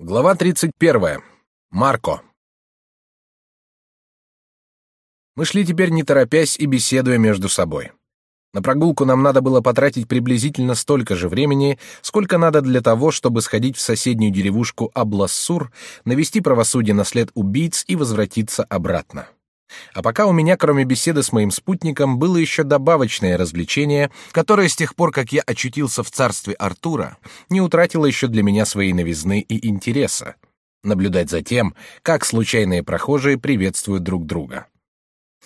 Глава 31. Марко. Мы шли теперь не торопясь и беседуя между собой. На прогулку нам надо было потратить приблизительно столько же времени, сколько надо для того, чтобы сходить в соседнюю деревушку Аблассур, навести правосудие на след убийц и возвратиться обратно. А пока у меня, кроме беседы с моим спутником, было еще добавочное развлечение, которое с тех пор, как я очутился в царстве Артура, не утратило еще для меня своей новизны и интереса — наблюдать за тем, как случайные прохожие приветствуют друг друга.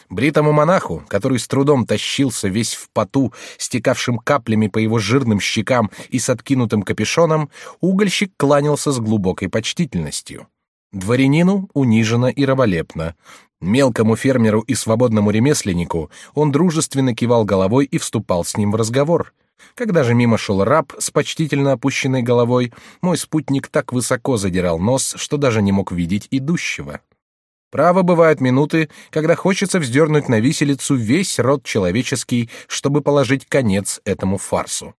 Бритому монаху, который с трудом тащился весь в поту, стекавшим каплями по его жирным щекам и с откинутым капюшоном, угольщик кланялся с глубокой почтительностью. Дворянину униженно и раболепно, Мелкому фермеру и свободному ремесленнику он дружественно кивал головой и вступал с ним в разговор. Когда же мимо шел раб с почтительно опущенной головой, мой спутник так высоко задирал нос, что даже не мог видеть идущего. Право, бывают минуты, когда хочется вздернуть на виселицу весь род человеческий, чтобы положить конец этому фарсу.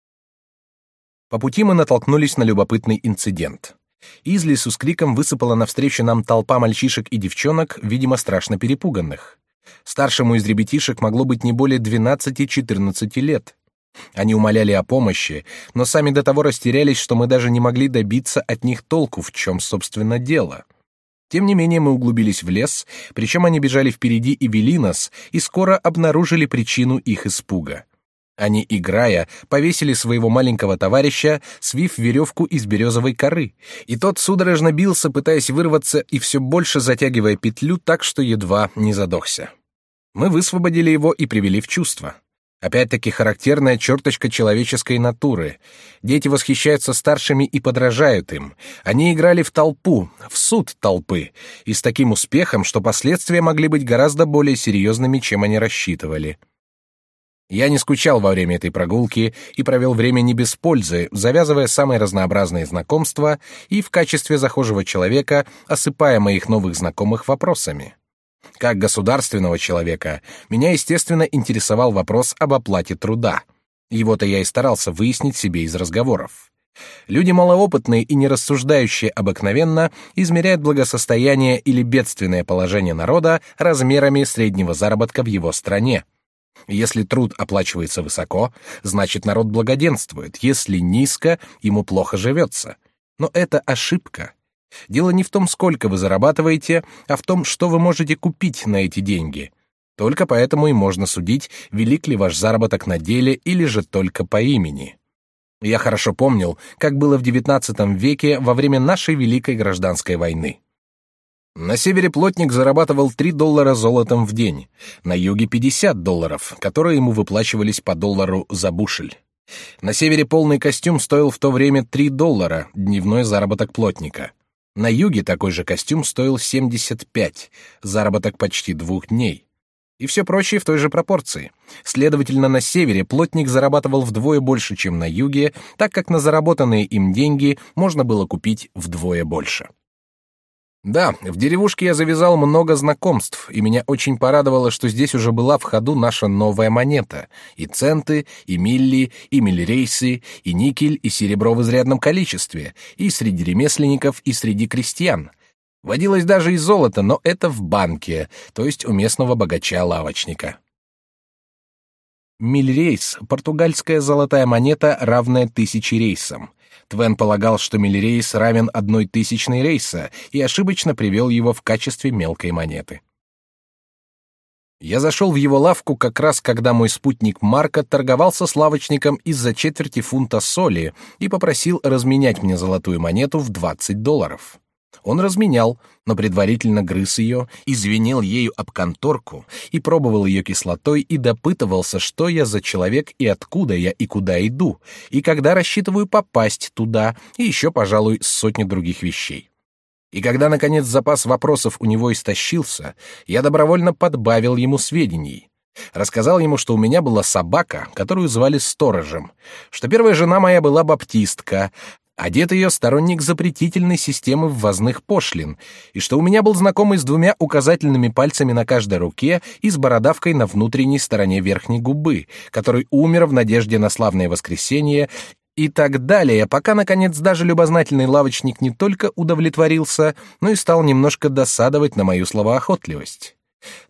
По пути мы натолкнулись на любопытный инцидент. Из лесу с криком высыпала навстречу нам толпа мальчишек и девчонок, видимо, страшно перепуганных. Старшему из ребятишек могло быть не более 12-14 лет. Они умоляли о помощи, но сами до того растерялись, что мы даже не могли добиться от них толку, в чем, собственно, дело. Тем не менее мы углубились в лес, причем они бежали впереди и вели нас, и скоро обнаружили причину их испуга. Они, играя, повесили своего маленького товарища, свив веревку из березовой коры, и тот судорожно бился, пытаясь вырваться и все больше затягивая петлю так, что едва не задохся. Мы высвободили его и привели в чувство. Опять-таки характерная черточка человеческой натуры. Дети восхищаются старшими и подражают им. Они играли в толпу, в суд толпы, и с таким успехом, что последствия могли быть гораздо более серьезными, чем они рассчитывали. Я не скучал во время этой прогулки и провел время не без пользы, завязывая самые разнообразные знакомства и в качестве захожего человека осыпая моих новых знакомых вопросами. Как государственного человека, меня, естественно, интересовал вопрос об оплате труда. Его-то я и старался выяснить себе из разговоров. Люди малоопытные и не рассуждающие обыкновенно измеряют благосостояние или бедственное положение народа размерами среднего заработка в его стране. Если труд оплачивается высоко, значит народ благоденствует, если низко, ему плохо живется. Но это ошибка. Дело не в том, сколько вы зарабатываете, а в том, что вы можете купить на эти деньги. Только поэтому и можно судить, велик ли ваш заработок на деле или же только по имени. Я хорошо помнил, как было в XIX веке во время нашей Великой Гражданской войны. На севере плотник зарабатывал 3 доллара золотом в день, на юге 50 долларов, которые ему выплачивались по доллару за бушель. На севере полный костюм стоил в то время 3 доллара, дневной заработок плотника. На юге такой же костюм стоил 75, заработок почти двух дней. И все прочее в той же пропорции. Следовательно, на севере плотник зарабатывал вдвое больше, чем на юге, так как на заработанные им деньги можно было купить вдвое больше. Да, в деревушке я завязал много знакомств, и меня очень порадовало, что здесь уже была в ходу наша новая монета. И центы, и милли, и миллирейсы, и никель, и серебро в изрядном количестве, и среди ремесленников, и среди крестьян. Водилось даже и золото, но это в банке, то есть у местного богача-лавочника. Миллирейс — португальская золотая монета, равная тысяче рейсам — Твен полагал, что миллирейс равен одной тысячной рейса, и ошибочно привел его в качестве мелкой монеты. Я зашел в его лавку как раз, когда мой спутник Марко торговался с лавочником из-за четверти фунта соли и попросил разменять мне золотую монету в 20 долларов. Он разменял, но предварительно грыз ее, извинил ею об конторку и пробовал ее кислотой и допытывался, что я за человек и откуда я и куда иду, и когда рассчитываю попасть туда, и еще, пожалуй, сотни других вещей. И когда, наконец, запас вопросов у него истощился, я добровольно подбавил ему сведений. Рассказал ему, что у меня была собака, которую звали Сторожем, что первая жена моя была баптистка, одет ее сторонник запретительной системы ввозных пошлин, и что у меня был знакомый с двумя указательными пальцами на каждой руке и с бородавкой на внутренней стороне верхней губы, который умер в надежде на славное воскресение, И так далее, пока, наконец, даже любознательный лавочник не только удовлетворился, но и стал немножко досадовать на мою словоохотливость.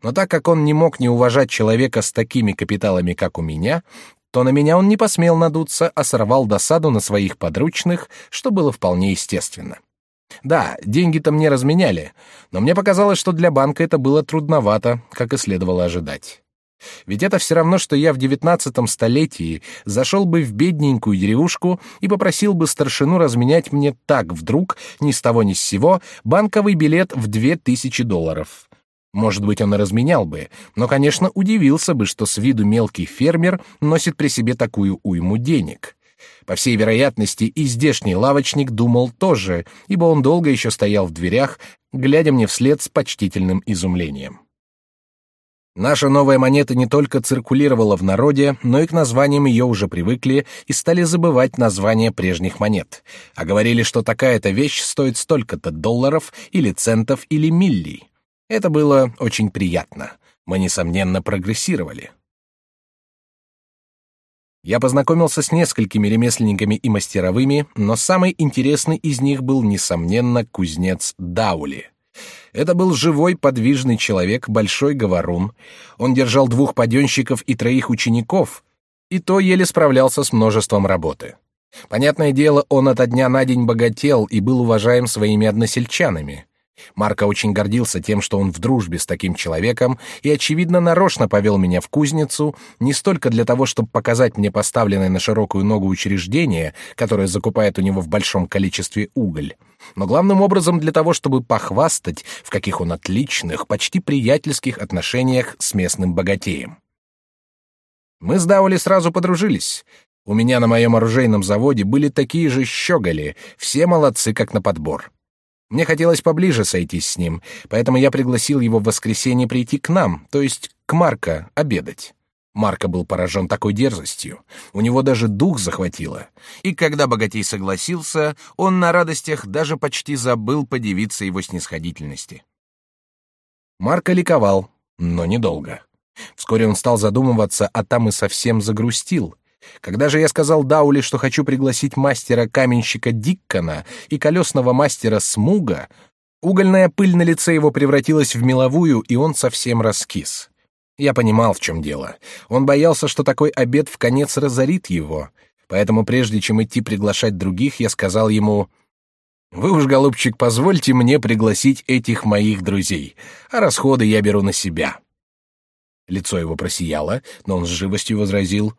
Но так как он не мог не уважать человека с такими капиталами, как у меня, то на меня он не посмел надуться, а сорвал досаду на своих подручных, что было вполне естественно. Да, деньги-то мне разменяли, но мне показалось, что для банка это было трудновато, как и следовало ожидать. Ведь это все равно, что я в девятнадцатом столетии зашел бы в бедненькую деревушку и попросил бы старшину разменять мне так вдруг, ни с того ни с сего, банковый билет в две тысячи долларов. Может быть, он и разменял бы, но, конечно, удивился бы, что с виду мелкий фермер носит при себе такую уйму денег. По всей вероятности, и здешний лавочник думал тоже, ибо он долго еще стоял в дверях, глядя мне вслед с почтительным изумлением. Наша новая монета не только циркулировала в народе, но и к названиям ее уже привыкли и стали забывать названия прежних монет, а говорили, что такая-то вещь стоит столько-то долларов или центов или миллий. Это было очень приятно. Мы, несомненно, прогрессировали. Я познакомился с несколькими ремесленниками и мастеровыми, но самый интересный из них был, несомненно, кузнец Даули. Это был живой, подвижный человек, большой говорун. Он держал двух паденщиков и троих учеников, и то еле справлялся с множеством работы. Понятное дело, он ото дня на день богател и был уважаем своими односельчанами. Марко очень гордился тем, что он в дружбе с таким человеком, и, очевидно, нарочно повел меня в кузницу, не столько для того, чтобы показать мне поставленное на широкую ногу учреждение, которое закупает у него в большом количестве уголь, но главным образом для того, чтобы похвастать, в каких он отличных, почти приятельских отношениях с местным богатеем. Мы с Даули сразу подружились. У меня на моем оружейном заводе были такие же щеголи, все молодцы, как на подбор. Мне хотелось поближе сойтись с ним, поэтому я пригласил его в воскресенье прийти к нам, то есть к Марко, обедать. Марко был поражен такой дерзостью. У него даже дух захватило. И когда богатей согласился, он на радостях даже почти забыл подивиться его снисходительности. Марко ликовал, но недолго. Вскоре он стал задумываться, а там и совсем загрустил. Когда же я сказал Даули, что хочу пригласить мастера-каменщика Диккона и колесного мастера Смуга, угольная пыль на лице его превратилась в меловую, и он совсем раскис. Я понимал, в чем дело. Он боялся, что такой обед в конец разорит его. Поэтому прежде чем идти приглашать других, я сказал ему: "Вы уж, голубчик, позвольте мне пригласить этих моих друзей, а расходы я беру на себя". Лицо его просияло, но он с живостью возразил: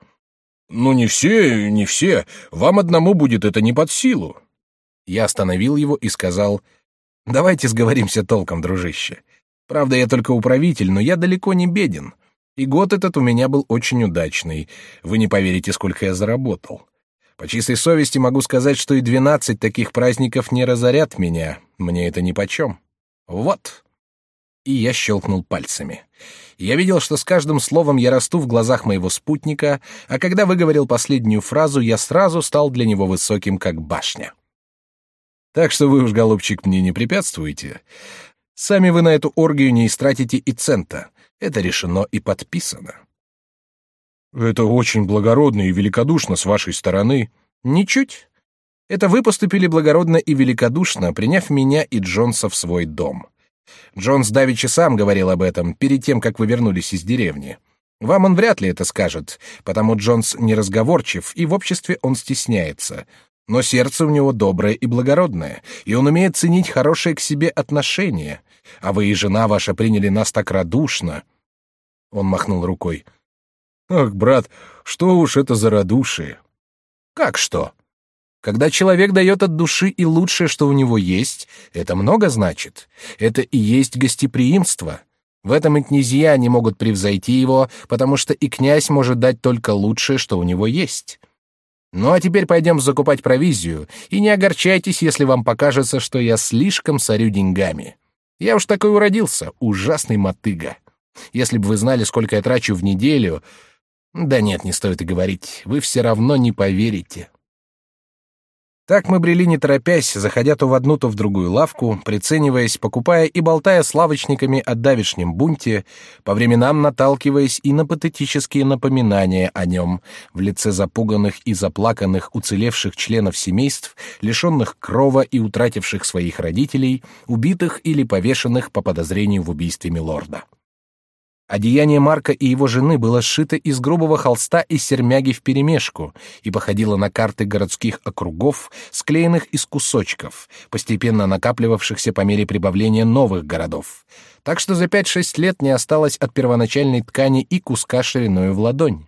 «Ну, не все, не все. Вам одному будет это не под силу». Я остановил его и сказал, «Давайте сговоримся толком, дружище. Правда, я только управитель, но я далеко не беден. И год этот у меня был очень удачный. Вы не поверите, сколько я заработал. По чистой совести могу сказать, что и двенадцать таких праздников не разорят меня. Мне это нипочем. Вот» и я щелкнул пальцами. Я видел, что с каждым словом я расту в глазах моего спутника, а когда выговорил последнюю фразу, я сразу стал для него высоким, как башня. Так что вы уж, голубчик, мне не препятствуете. Сами вы на эту оргию не истратите и цента. Это решено и подписано. Это очень благородно и великодушно с вашей стороны. Ничуть. Это вы поступили благородно и великодушно, приняв меня и Джонса в свой дом. Джонс давеча сам говорил об этом перед тем, как вы вернулись из деревни. Вам он вряд ли это скажет, потому Джонс неразговорчив, и в обществе он стесняется. Но сердце у него доброе и благородное, и он умеет ценить хорошее к себе отношение. А вы и жена ваша приняли нас так радушно. Он махнул рукой. Ах, брат, что уж это за радушие? Как что? Когда человек дает от души и лучшее, что у него есть, это много значит. Это и есть гостеприимство. В этом и князья не могут превзойти его, потому что и князь может дать только лучшее, что у него есть. Ну а теперь пойдем закупать провизию, и не огорчайтесь, если вам покажется, что я слишком сорю деньгами. Я уж такой уродился, ужасный мотыга. Если бы вы знали, сколько я трачу в неделю... Да нет, не стоит и говорить, вы все равно не поверите. Так мы брели не торопясь, заходя то в одну, то в другую лавку, прицениваясь, покупая и болтая с лавочниками о давешнем бунте, по временам наталкиваясь и на патетические напоминания о нем в лице запуганных и заплаканных уцелевших членов семейств, лишенных крова и утративших своих родителей, убитых или повешенных по подозрению в убийстве милорда. Одеяние Марка и его жены было сшито из грубого холста и сермяги вперемешку и походило на карты городских округов, склеенных из кусочков, постепенно накапливавшихся по мере прибавления новых городов. Так что за пять-шесть лет не осталось от первоначальной ткани и куска шириною в ладонь.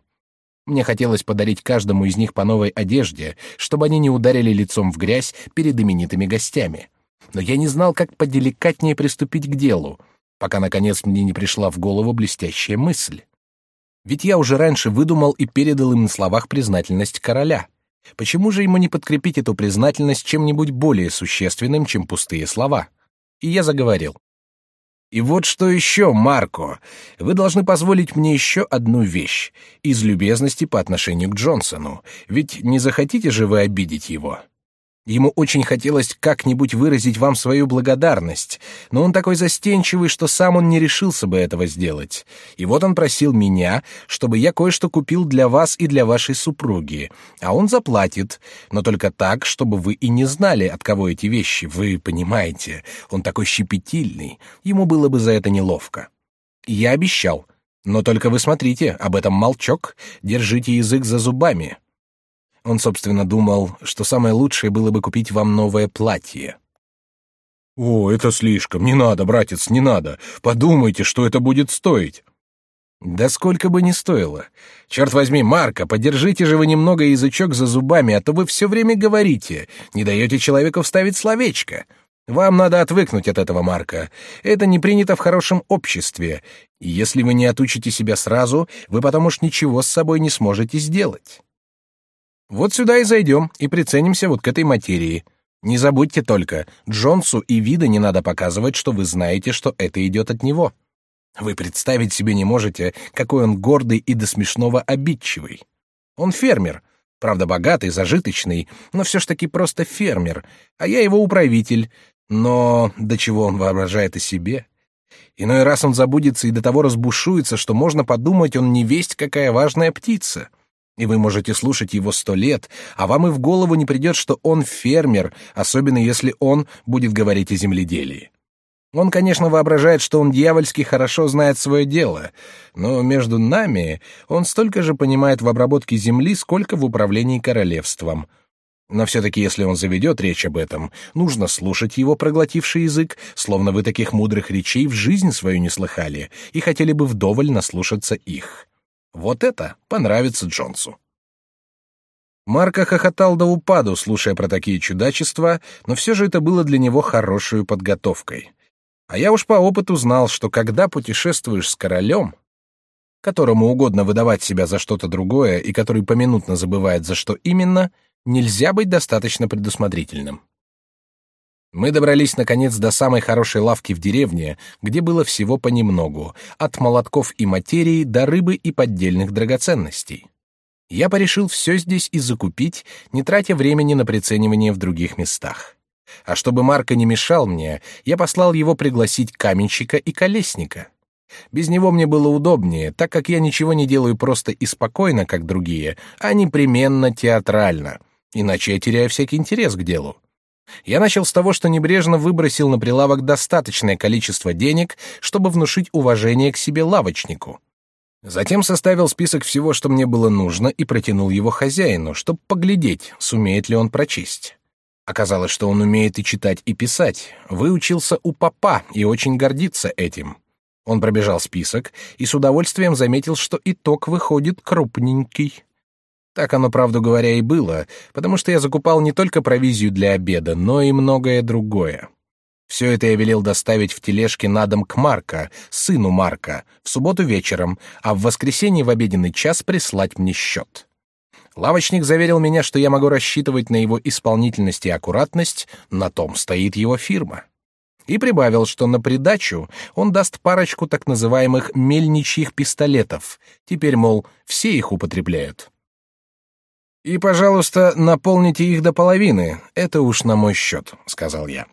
Мне хотелось подарить каждому из них по новой одежде, чтобы они не ударили лицом в грязь перед именитыми гостями. Но я не знал, как поделикатнее приступить к делу — пока, наконец, мне не пришла в голову блестящая мысль. Ведь я уже раньше выдумал и передал им на словах признательность короля. Почему же ему не подкрепить эту признательность чем-нибудь более существенным, чем пустые слова? И я заговорил. И вот что еще, Марко, вы должны позволить мне еще одну вещь из любезности по отношению к Джонсону, ведь не захотите же вы обидеть его? Ему очень хотелось как-нибудь выразить вам свою благодарность, но он такой застенчивый, что сам он не решился бы этого сделать. И вот он просил меня, чтобы я кое-что купил для вас и для вашей супруги, а он заплатит, но только так, чтобы вы и не знали, от кого эти вещи, вы понимаете. Он такой щепетильный, ему было бы за это неловко. Я обещал, но только вы смотрите, об этом молчок, держите язык за зубами. Он, собственно, думал, что самое лучшее было бы купить вам новое платье. «О, это слишком. Не надо, братец, не надо. Подумайте, что это будет стоить». «Да сколько бы ни стоило. Черт возьми, Марка, подержите же вы немного язычок за зубами, а то вы все время говорите, не даете человеку вставить словечко. Вам надо отвыкнуть от этого, Марка. Это не принято в хорошем обществе. И если вы не отучите себя сразу, вы потом уж ничего с собой не сможете сделать». Вот сюда и зайдем, и приценимся вот к этой материи. Не забудьте только, Джонсу и вида не надо показывать, что вы знаете, что это идет от него. Вы представить себе не можете, какой он гордый и до смешного обидчивый. Он фермер, правда богатый, зажиточный, но все ж таки просто фермер, а я его управитель. Но до чего он воображает о себе? Иной раз он забудется и до того разбушуется, что можно подумать, он не весть какая важная птица — и вы можете слушать его сто лет, а вам и в голову не придет, что он фермер, особенно если он будет говорить о земледелии. Он, конечно, воображает, что он дьявольски хорошо знает свое дело, но между нами он столько же понимает в обработке земли, сколько в управлении королевством. Но все-таки, если он заведет речь об этом, нужно слушать его проглотивший язык, словно вы таких мудрых речей в жизнь свою не слыхали и хотели бы вдоволь наслушаться их. Вот это понравится Джонсу. Марко хохотал до упаду, слушая про такие чудачества, но все же это было для него хорошей подготовкой. А я уж по опыту знал, что когда путешествуешь с королем, которому угодно выдавать себя за что-то другое и который поминутно забывает, за что именно, нельзя быть достаточно предусмотрительным. Мы добрались, наконец, до самой хорошей лавки в деревне, где было всего понемногу, от молотков и материи до рыбы и поддельных драгоценностей. Я порешил все здесь и закупить, не тратя времени на приценивание в других местах. А чтобы Марко не мешал мне, я послал его пригласить каменщика и колесника. Без него мне было удобнее, так как я ничего не делаю просто и спокойно, как другие, а непременно театрально, иначе я теряю всякий интерес к делу. Я начал с того, что небрежно выбросил на прилавок достаточное количество денег, чтобы внушить уважение к себе лавочнику. Затем составил список всего, что мне было нужно, и протянул его хозяину, чтобы поглядеть, сумеет ли он прочесть. Оказалось, что он умеет и читать, и писать. Выучился у папа и очень гордится этим. Он пробежал список и с удовольствием заметил, что итог выходит крупненький. Так оно, правду говоря, и было, потому что я закупал не только провизию для обеда, но и многое другое. Все это я велел доставить в тележке на дом к Марка, сыну Марка, в субботу вечером, а в воскресенье в обеденный час прислать мне счет. Лавочник заверил меня, что я могу рассчитывать на его исполнительность и аккуратность, на том стоит его фирма. И прибавил, что на придачу он даст парочку так называемых мельничьих пистолетов. Теперь, мол, все их употребляют. И, пожалуйста, наполните их до половины. Это уж на мой счет, сказал я.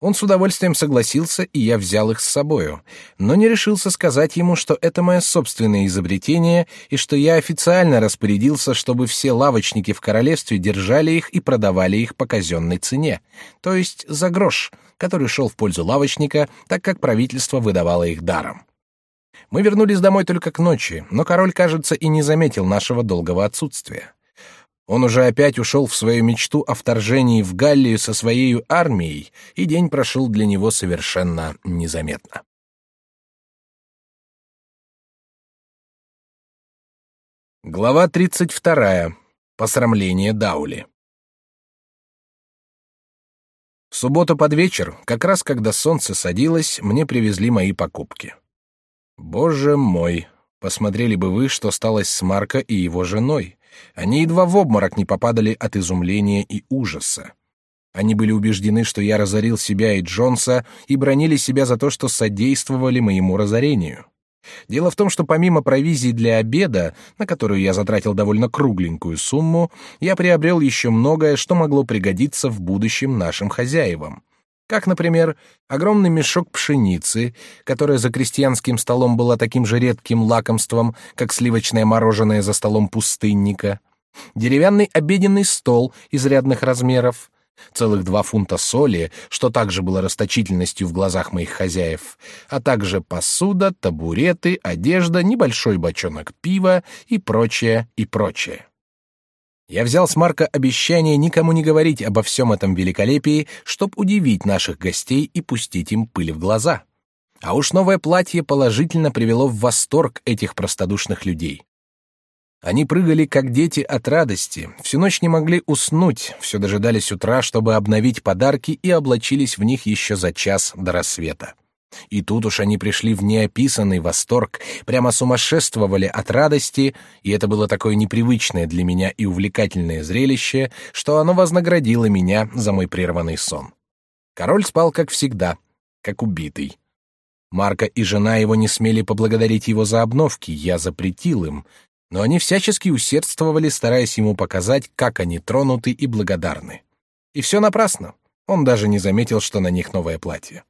Он с удовольствием согласился, и я взял их с собою, но не решился сказать ему, что это мое собственное изобретение и что я официально распорядился, чтобы все лавочники в королевстве держали их и продавали их по казенной цене, то есть за грош, который шел в пользу лавочника, так как правительство выдавало их даром. Мы вернулись домой только к ночи, но король, кажется, и не заметил нашего долгого отсутствия. Он уже опять ушел в свою мечту о вторжении в Галлию со своей армией, и день прошел для него совершенно незаметно. Глава 32. Посрамление Даули. В субботу под вечер, как раз когда солнце садилось, мне привезли мои покупки. Боже мой, посмотрели бы вы, что стало с Марко и его женой. Они едва в обморок не попадали от изумления и ужаса. Они были убеждены, что я разорил себя и Джонса, и бронили себя за то, что содействовали моему разорению. Дело в том, что помимо провизии для обеда, на которую я затратил довольно кругленькую сумму, я приобрел еще многое, что могло пригодиться в будущем нашим хозяевам как, например, огромный мешок пшеницы, которая за крестьянским столом была таким же редким лакомством, как сливочное мороженое за столом пустынника, деревянный обеденный стол изрядных размеров, целых два фунта соли, что также было расточительностью в глазах моих хозяев, а также посуда, табуреты, одежда, небольшой бочонок пива и прочее, и прочее. Я взял с Марка обещание никому не говорить обо всем этом великолепии, чтоб удивить наших гостей и пустить им пыль в глаза. А уж новое платье положительно привело в восторг этих простодушных людей. Они прыгали, как дети, от радости, всю ночь не могли уснуть, все дожидались утра, чтобы обновить подарки и облачились в них еще за час до рассвета. И тут уж они пришли в неописанный восторг, прямо сумасшествовали от радости, и это было такое непривычное для меня и увлекательное зрелище, что оно вознаградило меня за мой прерванный сон. Король спал, как всегда, как убитый. Марка и жена его не смели поблагодарить его за обновки, я запретил им, но они всячески усердствовали, стараясь ему показать, как они тронуты и благодарны. И все напрасно. Он даже не заметил, что на них новое платье.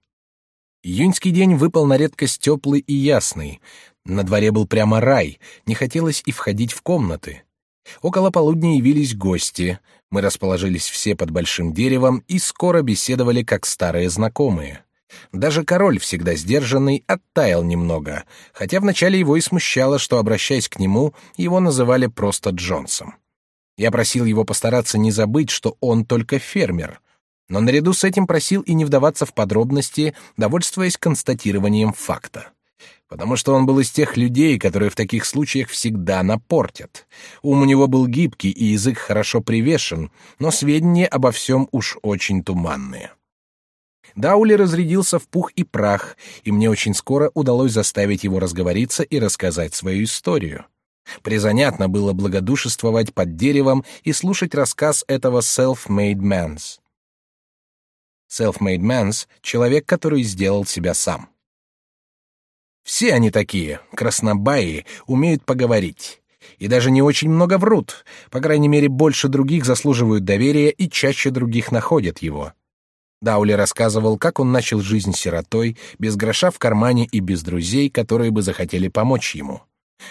Июньский день выпал на редкость теплый и ясный. На дворе был прямо рай, не хотелось и входить в комнаты. Около полудня явились гости. Мы расположились все под большим деревом и скоро беседовали как старые знакомые. Даже король, всегда сдержанный, оттаял немного, хотя вначале его и смущало, что, обращаясь к нему, его называли просто Джонсом. Я просил его постараться не забыть, что он только фермер, но наряду с этим просил и не вдаваться в подробности, довольствуясь констатированием факта. Потому что он был из тех людей, которые в таких случаях всегда напортят. Ум у него был гибкий и язык хорошо привешен, но сведения обо всем уж очень туманные. Даули разрядился в пух и прах, и мне очень скоро удалось заставить его разговориться и рассказать свою историю. Призанятно было благодушествовать под деревом и слушать рассказ этого self-made man's. Self-made man's — человек, который сделал себя сам. Все они такие, краснобаи, умеют поговорить. И даже не очень много врут, по крайней мере, больше других заслуживают доверия и чаще других находят его. Даули рассказывал, как он начал жизнь сиротой, без гроша в кармане и без друзей, которые бы захотели помочь ему.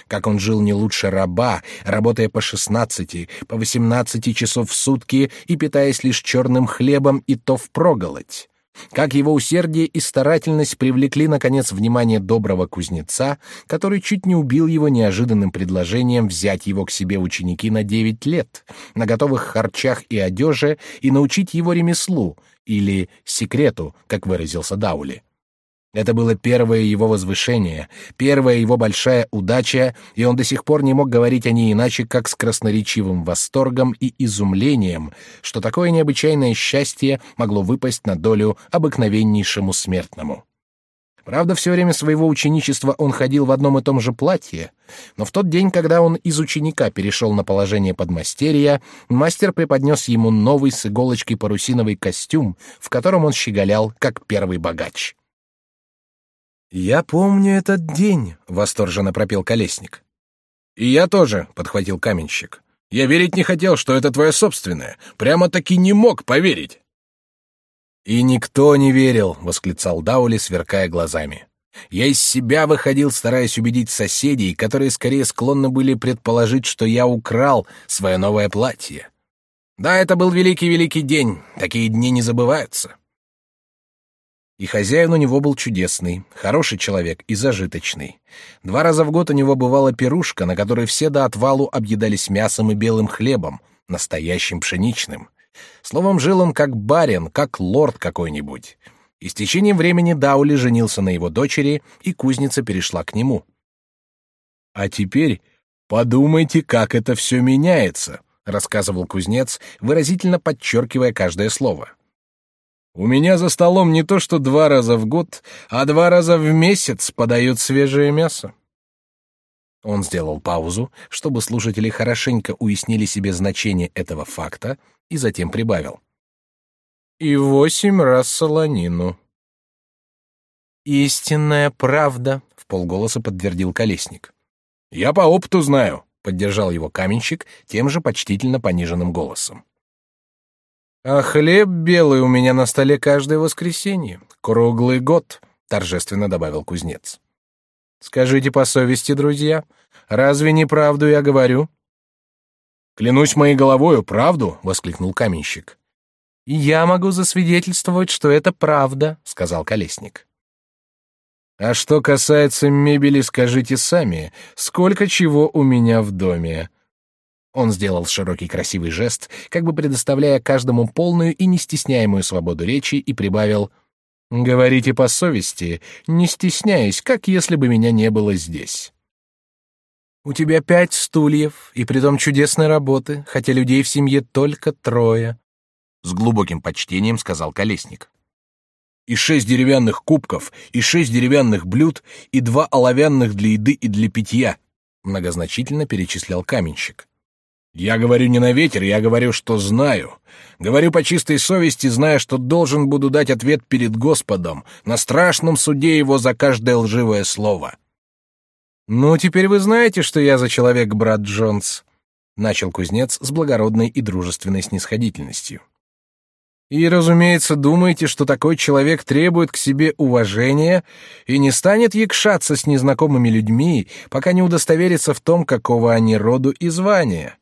Как он жил не лучше раба, работая по шестнадцати, по восемнадцати часов в сутки и питаясь лишь черным хлебом и то впроголодь. Как его усердие и старательность привлекли, наконец, внимание доброго кузнеца, который чуть не убил его неожиданным предложением взять его к себе ученики на девять лет, на готовых харчах и одежде, и научить его ремеслу, или секрету, как выразился Даули. Это было первое его возвышение, первая его большая удача, и он до сих пор не мог говорить о ней иначе, как с красноречивым восторгом и изумлением, что такое необычайное счастье могло выпасть на долю обыкновеннейшему смертному. Правда, все время своего ученичества он ходил в одном и том же платье, но в тот день, когда он из ученика перешел на положение подмастерья, мастер преподнес ему новый с иголочки парусиновый костюм, в котором он щеголял, как первый богач. «Я помню этот день», — восторженно пропел колесник. «И я тоже», — подхватил каменщик. Я верить не хотел, что это твое собственное. Прямо-таки не мог поверить. И никто не верил, восклицал Даули, сверкая глазами. Я из себя выходил, стараясь убедить соседей, которые скорее склонны были предположить, что я украл свое новое платье. Да, это был великий-великий день. Такие дни не забываются. И хозяин у него был чудесный, хороший человек и зажиточный. Два раза в год у него бывала пирушка, на которой все до отвалу объедались мясом и белым хлебом, настоящим пшеничным. Словом, жил он как барин, как лорд какой-нибудь. И с течением времени Даули женился на его дочери, и кузница перешла к нему. «А теперь подумайте, как это все меняется», — рассказывал кузнец, выразительно подчеркивая каждое слово. У меня за столом не то что два раза в год, а два раза в месяц подают свежее мясо. Он сделал паузу, чтобы слушатели хорошенько уяснили себе значение этого факта, и затем прибавил. И восемь раз солонину. «Истинная правда», — в полголоса подтвердил Колесник. «Я по опыту знаю», — поддержал его каменщик тем же почтительно пониженным голосом. А хлеб белый у меня на столе каждое воскресенье, круглый год, торжественно добавил кузнец. Скажите по совести, друзья, разве не правду я говорю? Клянусь моей головою, правду, воскликнул каменщик. И я могу засвидетельствовать, что это правда, сказал колесник. А что касается мебели, скажите сами, сколько чего у меня в доме? Он сделал широкий красивый жест, как бы предоставляя каждому полную и нестесняемую свободу речи, и прибавил «Говорите по совести, не стесняясь, как если бы меня не было здесь». «У тебя пять стульев, и притом чудесной работы, хотя людей в семье только трое», — с глубоким почтением сказал Колесник. «И шесть деревянных кубков, и шесть деревянных блюд, и два оловянных для еды и для питья», — многозначительно перечислял каменщик. Я говорю не на ветер, я говорю, что знаю. Говорю по чистой совести, зная, что должен буду дать ответ перед Господом на страшном суде его за каждое лживое слово. Ну, теперь вы знаете, что я за человек, брат Джонс, начал кузнец с благородной и дружественной снисходительностью. И, разумеется, думаете, что такой человек требует к себе уважения и не станет якшаться с незнакомыми людьми, пока не удостоверится в том, какого они роду и звания.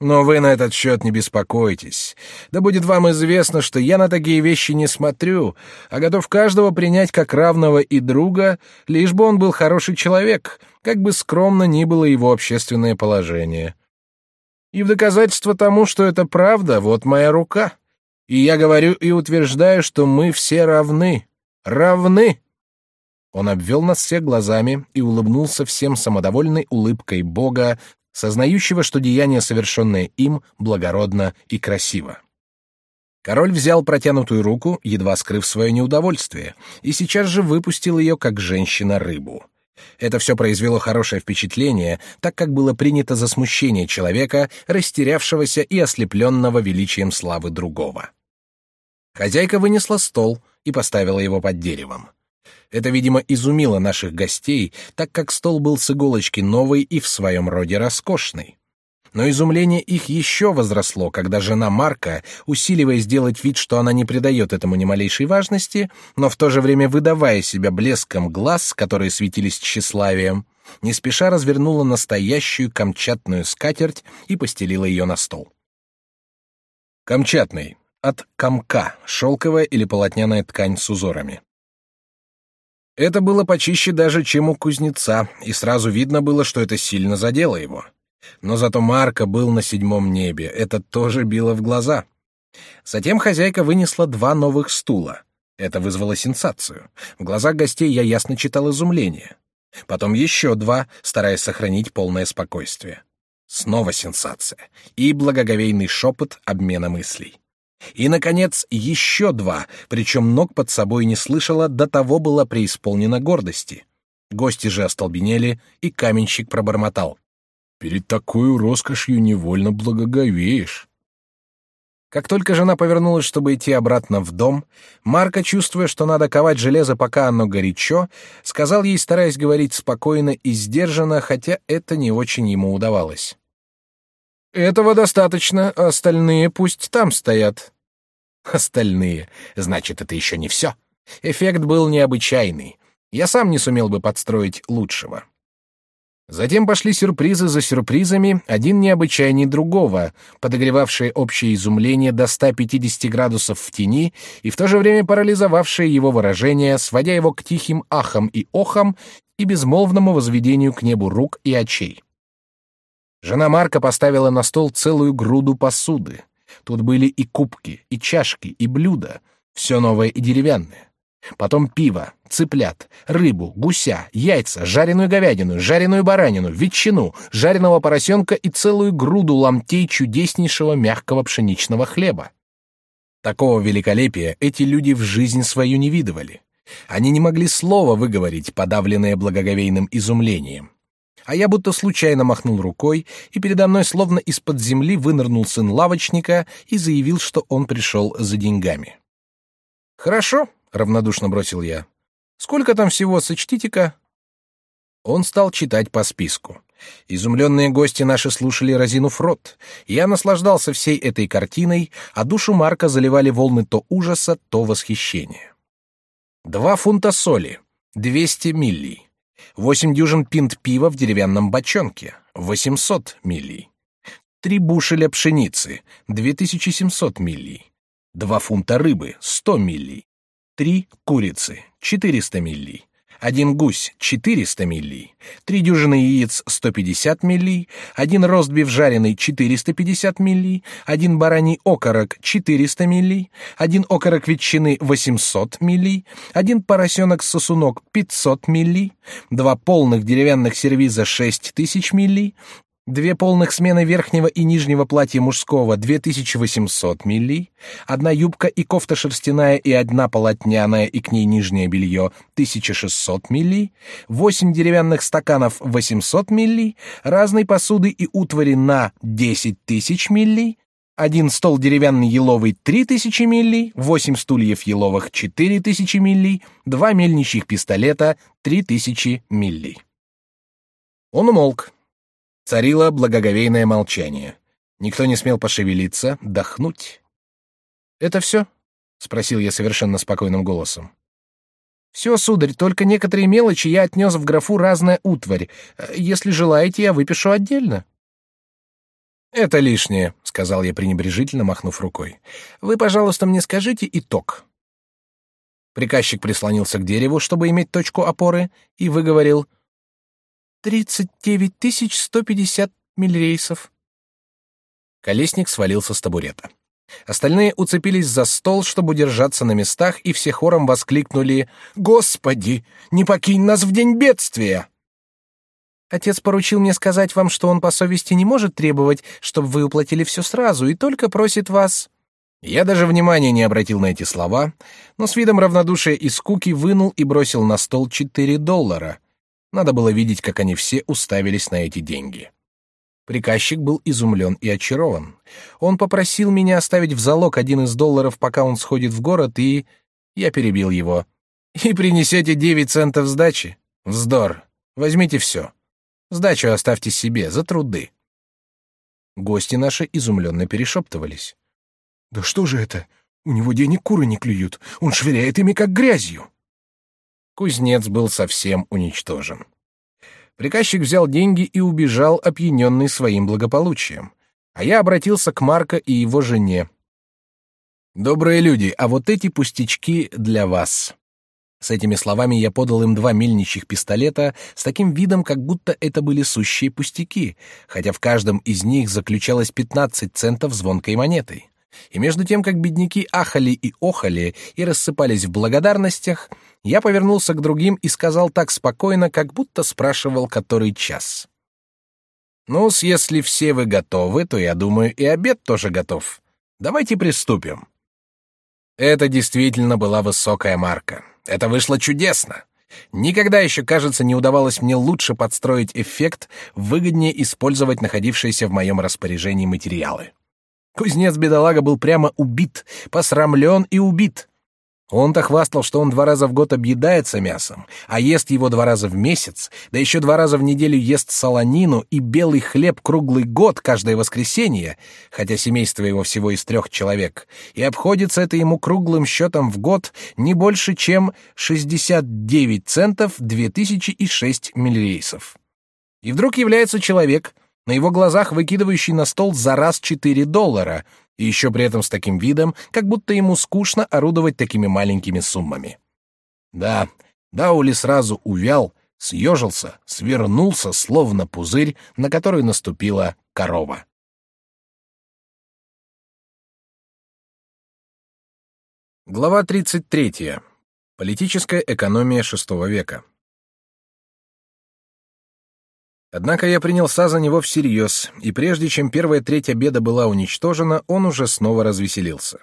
Но вы на этот счет не беспокойтесь. Да будет вам известно, что я на такие вещи не смотрю, а готов каждого принять как равного и друга, лишь бы он был хороший человек, как бы скромно ни было его общественное положение. И в доказательство тому, что это правда, вот моя рука. И я говорю и утверждаю, что мы все равны. Равны. Он обвел нас всех глазами и улыбнулся всем самодовольной улыбкой Бога, сознающего, что деяние, совершенное им, благородно и красиво. Король взял протянутую руку, едва скрыв свое неудовольствие, и сейчас же выпустил ее, как женщина рыбу. Это все произвело хорошее впечатление, так как было принято за смущение человека, растерявшегося и ослепленного величием славы другого. Хозяйка вынесла стол и поставила его под деревом. Это, видимо, изумило наших гостей, так как стол был с иголочки новый и в своем роде роскошный. Но изумление их еще возросло, когда жена Марка, усиливая сделать вид, что она не придает этому ни малейшей важности, но в то же время выдавая себя блеском глаз, которые светились тщеславием, не спеша развернула настоящую камчатную скатерть и постелила ее на стол. Камчатный. От камка. Шелковая или полотняная ткань с узорами. Это было почище даже, чем у кузнеца, и сразу видно было, что это сильно задело его. Но зато Марка был на седьмом небе, это тоже било в глаза. Затем хозяйка вынесла два новых стула. Это вызвало сенсацию. В глазах гостей я ясно читал изумление. Потом еще два, стараясь сохранить полное спокойствие. Снова сенсация и благоговейный шепот обмена мыслей. И, наконец, еще два, причем ног под собой не слышала, до того была преисполнена гордости. Гости же остолбенели, и каменщик пробормотал. «Перед такой роскошью невольно благоговеешь». Как только жена повернулась, чтобы идти обратно в дом, Марко, чувствуя, что надо ковать железо, пока оно горячо, сказал ей, стараясь говорить спокойно и сдержанно, хотя это не очень ему удавалось. Этого достаточно, а остальные пусть там стоят. Остальные. Значит, это еще не все. Эффект был необычайный. Я сам не сумел бы подстроить лучшего. Затем пошли сюрпризы за сюрпризами, один необычайней другого, подогревавшие общее изумление до 150 градусов в тени и в то же время парализовавшие его выражение, сводя его к тихим ахам и охам и безмолвному возведению к небу рук и очей. Жена Марка поставила на стол целую груду посуды. Тут были и кубки, и чашки, и блюда, все новое и деревянное. Потом пиво, цыплят, рыбу, гуся, яйца, жареную говядину, жареную баранину, ветчину, жареного поросенка и целую груду ломтей чудеснейшего мягкого пшеничного хлеба. Такого великолепия эти люди в жизнь свою не видывали. Они не могли слова выговорить, подавленные благоговейным изумлением а я будто случайно махнул рукой, и передо мной словно из-под земли вынырнул сын лавочника и заявил, что он пришел за деньгами. «Хорошо», — равнодушно бросил я. «Сколько там всего, сочтите-ка?» Он стал читать по списку. Изумленные гости наши слушали, разинув рот. Я наслаждался всей этой картиной, а душу Марка заливали волны то ужаса, то восхищения. Два фунта соли, двести милли, Восемь дюжин пинт пива в деревянном бочонке, восемьсот милли. Три бушеля пшеницы, две тысячи семьсот милли. Два фунта рыбы, сто милли. Три курицы, четыреста милли. Один гусь, 400 миллий. Три дюжины яиц, 150 миллий. Один ростбиф жареный, 450 миллий. Один бараний окорок, 400 миллий. Один окорок ветчины, 800 миллий. Один поросенок-сосунок, 500 миллий. Два полных деревянных сервиза, 6000 миллий. Две полных смены верхнего и нижнего платья мужского 2800 миллий, одна юбка и кофта шерстяная и одна полотняная и к ней нижнее белье 1600 миллий, восемь деревянных стаканов 800 миллий, разной посуды и утвари на 10 тысяч миллий, один стол деревянный еловый 3000 миллий, восемь стульев еловых 4000 миллий, два мельничьих пистолета 3000 миллий. Он умолк, Царило благоговейное молчание. Никто не смел пошевелиться, дохнуть. «Это все?» — спросил я совершенно спокойным голосом. «Все, сударь, только некоторые мелочи я отнес в графу «разная утварь». Если желаете, я выпишу отдельно». «Это лишнее», — сказал я пренебрежительно, махнув рукой. «Вы, пожалуйста, мне скажите итог». Приказчик прислонился к дереву, чтобы иметь точку опоры, и выговорил Тридцать девять тысяч сто пятьдесят мильрейсов. Колесник свалился с табурета. Остальные уцепились за стол, чтобы удержаться на местах, и все хором воскликнули «Господи, не покинь нас в день бедствия!» Отец поручил мне сказать вам, что он по совести не может требовать, чтобы вы уплатили все сразу, и только просит вас... Я даже внимания не обратил на эти слова, но с видом равнодушия и скуки вынул и бросил на стол четыре доллара — надо было видеть, как они все уставились на эти деньги. Приказчик был изумлен и очарован. Он попросил меня оставить в залог один из долларов, пока он сходит в город, и... Я перебил его. «И принесете девять центов сдачи? Вздор. Возьмите все. Сдачу оставьте себе, за труды». Гости наши изумленно перешептывались. «Да что же это? У него денег куры не клюют. Он швыряет ими, как грязью». Кузнец был совсем уничтожен. Приказчик взял деньги и убежал, опьяненный своим благополучием. А я обратился к Марко и его жене. «Добрые люди, а вот эти пустячки для вас». С этими словами я подал им два мельничьих пистолета с таким видом, как будто это были сущие пустяки, хотя в каждом из них заключалось пятнадцать центов звонкой монетой. И между тем, как бедняки ахали и охали и рассыпались в благодарностях, я повернулся к другим и сказал так спокойно, как будто спрашивал, который час. ну если все вы готовы, то, я думаю, и обед тоже готов. Давайте приступим». Это действительно была высокая марка. Это вышло чудесно. Никогда еще, кажется, не удавалось мне лучше подстроить эффект, выгоднее использовать находившиеся в моем распоряжении материалы. Кузнец-бедолага был прямо убит, посрамлен и убит. Он-то хвастал, что он два раза в год объедается мясом, а ест его два раза в месяц, да еще два раза в неделю ест солонину и белый хлеб круглый год каждое воскресенье, хотя семейство его всего из трех человек, и обходится это ему круглым счетом в год не больше, чем 69 центов 2006 миллирейсов. И вдруг является человек, на его глазах выкидывающий на стол за раз 4 доллара, и еще при этом с таким видом, как будто ему скучно орудовать такими маленькими суммами. Да, Даули сразу увял, съежился, свернулся, словно пузырь, на который наступила корова. Глава 33. Политическая экономия VI века. Однако я принялся за него всерьез, и прежде чем первая треть обеда была уничтожена, он уже снова развеселился.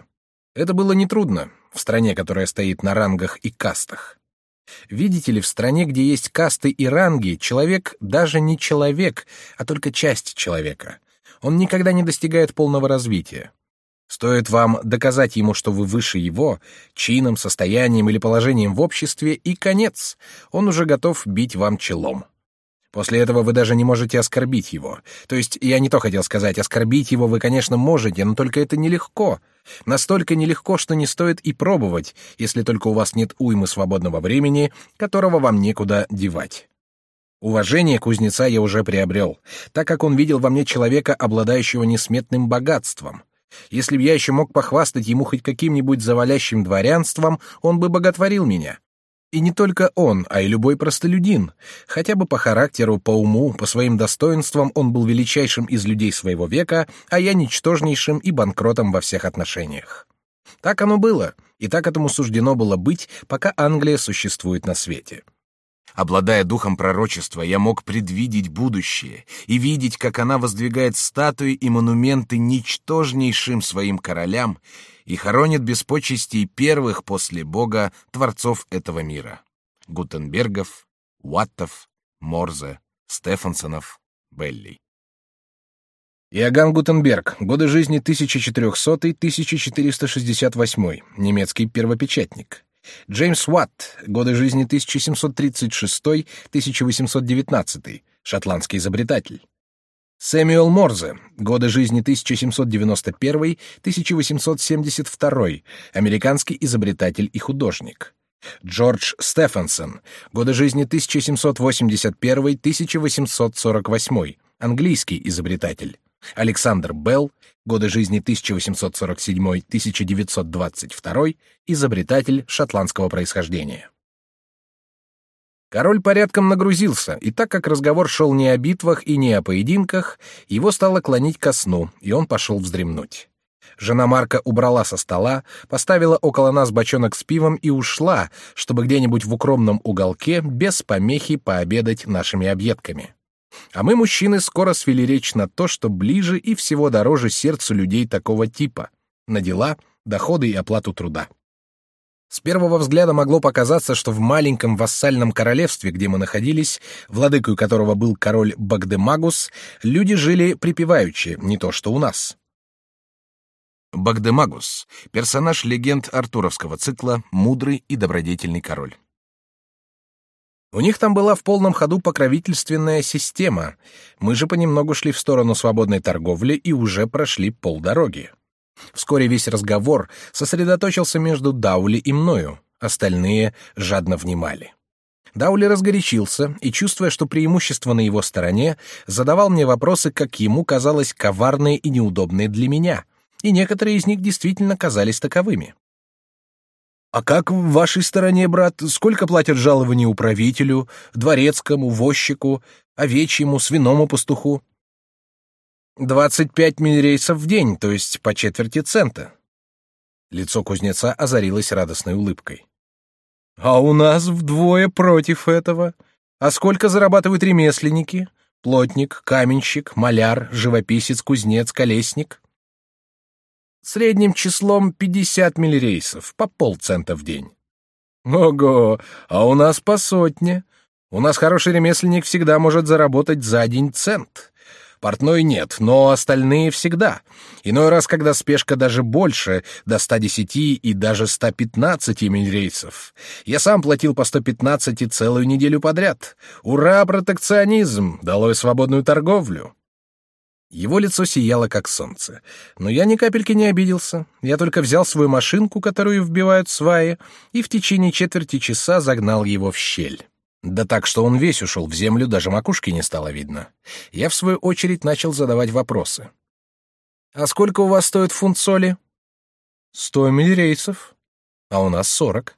Это было нетрудно в стране, которая стоит на рангах и кастах. Видите ли, в стране, где есть касты и ранги, человек даже не человек, а только часть человека. Он никогда не достигает полного развития. Стоит вам доказать ему, что вы выше его, чином, состоянием или положением в обществе, и конец. Он уже готов бить вам челом. После этого вы даже не можете оскорбить его. То есть, я не то хотел сказать, оскорбить его вы, конечно, можете, но только это нелегко. Настолько нелегко, что не стоит и пробовать, если только у вас нет уймы свободного времени, которого вам некуда девать. Уважение кузнеца я уже приобрел, так как он видел во мне человека, обладающего несметным богатством. Если б я еще мог похвастать ему хоть каким-нибудь завалящим дворянством, он бы боготворил меня. И не только он, а и любой простолюдин. Хотя бы по характеру, по уму, по своим достоинствам он был величайшим из людей своего века, а я ничтожнейшим и банкротом во всех отношениях. Так оно было, и так этому суждено было быть, пока Англия существует на свете. Обладая духом пророчества, я мог предвидеть будущее и видеть, как она воздвигает статуи и монументы ничтожнейшим своим королям и хоронит без почестей первых после Бога творцов этого мира — Гутенбергов, Уаттов, Морзе, Стефансонов, Белли. Иоганн Гутенберг, годы жизни 1400-1468, немецкий первопечатник. Джеймс Уатт, годы жизни 1736-1819, шотландский изобретатель. Сэмюэл Морзе, годы жизни 1791-1872, американский изобретатель и художник. Джордж Стефенсон, годы жизни 1781-1848, английский изобретатель. Александр Белл, годы жизни 1847-1922, изобретатель шотландского происхождения. Король порядком нагрузился, и так как разговор шел не о битвах и не о поединках, его стало клонить ко сну, и он пошел вздремнуть. Жена Марка убрала со стола, поставила около нас бочонок с пивом и ушла, чтобы где-нибудь в укромном уголке без помехи пообедать нашими объедками. А мы, мужчины, скоро свели речь на то, что ближе и всего дороже сердцу людей такого типа — на дела, доходы и оплату труда. С первого взгляда могло показаться, что в маленьком вассальном королевстве, где мы находились, владыкой которого был король Багдемагус, люди жили припеваючи, не то что у нас. Багдемагус — персонаж легенд артуровского цикла, мудрый и добродетельный король. У них там была в полном ходу покровительственная система. Мы же понемногу шли в сторону свободной торговли и уже прошли полдороги. Вскоре весь разговор сосредоточился между Даули и мною, остальные жадно внимали. Даули разгорячился и, чувствуя, что преимущество на его стороне, задавал мне вопросы, как ему казалось, коварные и неудобные для меня, и некоторые из них действительно казались таковыми. «А как в вашей стороне, брат, сколько платят жалования управителю, дворецкому, возчику, овечьему, свиному пастуху?» Двадцать пять мильрейсов в день, то есть по четверти цента. Лицо кузнеца озарилось радостной улыбкой. А у нас вдвое против этого. А сколько зарабатывают ремесленники? Плотник, каменщик, маляр, живописец, кузнец, колесник? Средним числом пятьдесят мильрейсов, по полцента в день. Ого, а у нас по сотне. У нас хороший ремесленник всегда может заработать за день цент. Портной нет, но остальные всегда. Иной раз, когда спешка даже больше, до 110 и даже 115 миль-рейсов. Я сам платил по 115 целую неделю подряд. Ура, протекционизм! Долой свободную торговлю! Его лицо сияло, как солнце. Но я ни капельки не обиделся. Я только взял свою машинку, которую вбивают сваи, и в течение четверти часа загнал его в щель. Да так, что он весь ушел в землю, даже макушки не стало видно. Я, в свою очередь, начал задавать вопросы. «А сколько у вас стоит фунт соли?» «Сто миллирейсов. А у нас сорок.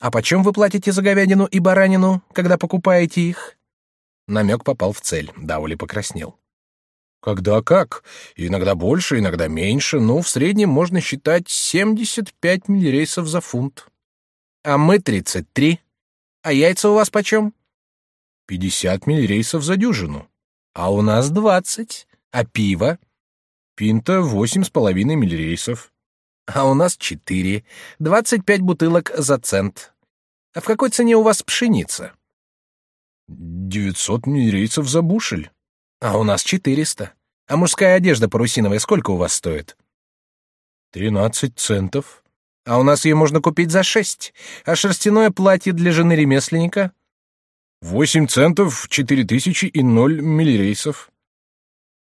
А почем вы платите за говядину и баранину, когда покупаете их?» Намек попал в цель. Даули покраснел. «Когда как? Иногда больше, иногда меньше, но в среднем можно считать семьдесят пять миллирейсов за фунт. А мы тридцать три. А яйца у вас почем? Пятьдесят миллирейсов за дюжину. А у нас двадцать. А пиво? Пинта восемь с половиной миллирейсов. А у нас четыре. Двадцать пять бутылок за цент. А в какой цене у вас пшеница? Девятьсот миллирейсов за бушель. А у нас четыреста. А мужская одежда парусиновая сколько у вас стоит? Тринадцать центов. А у нас ее можно купить за шесть. А шерстяное платье для жены ремесленника? Восемь центов, четыре тысячи и ноль миллирейсов.